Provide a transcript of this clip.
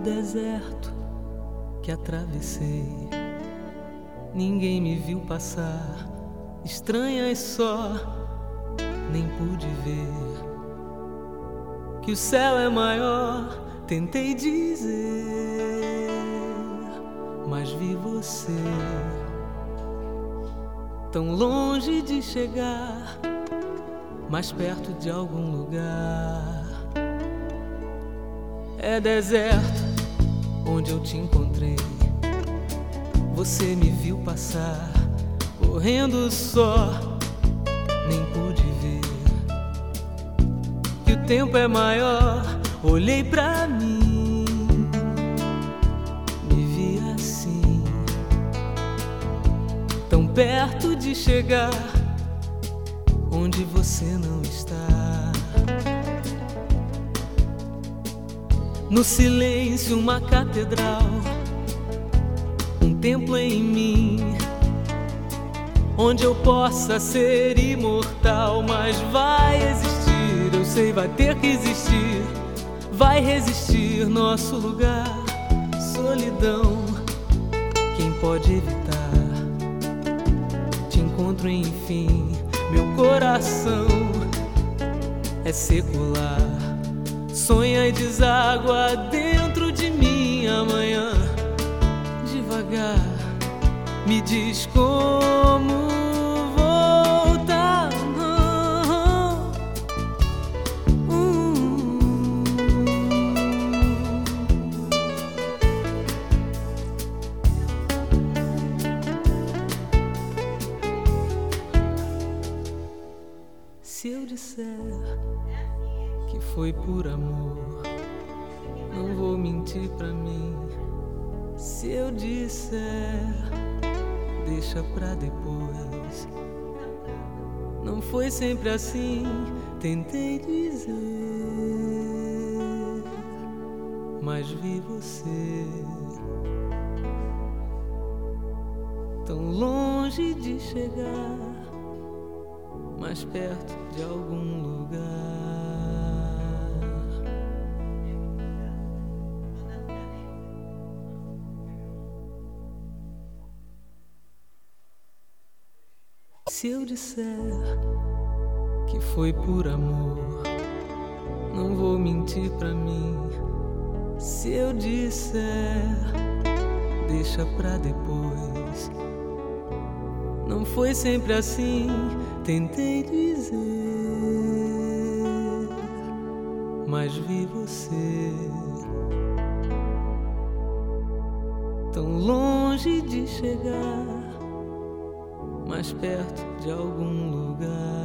deserto que atravessei, ninguém me viu passar, estranha e só, nem pude ver que o céu é maior. Tentei dizer, mas vi você tão longe de chegar, mais perto de algum lugar. É deserto onde eu te encontrei. Você me viu passar, correndo só, nem pude ver que o tempo é maior. Olhei pra mim, me vi assim, tão perto de chegar onde você não está. No silêncio, uma catedral, um templo em mim, onde eu possa ser imortal, mas vai existir, eu sei, vai ter que existir, vai resistir nosso lugar, solidão. Quem pode evitar? Te encontro enfim, meu coração é secular deságua dentro de mim amanhã. Devagar, me diz como voltar. Hum. Se eu disser que foi por amor. Não vou mentir pra mim. Se eu disser, deixa pra depois. Não foi sempre assim, tentei dizer, mas vi você tão longe de chegar, mais perto de algum lugar. Se eu disser que foi por amor, não vou mentir pra mim. Se eu disser, deixa pra depois. Não foi sempre assim, tentei dizer, mas vi você tão longe de chegar mais perto de algum lugar.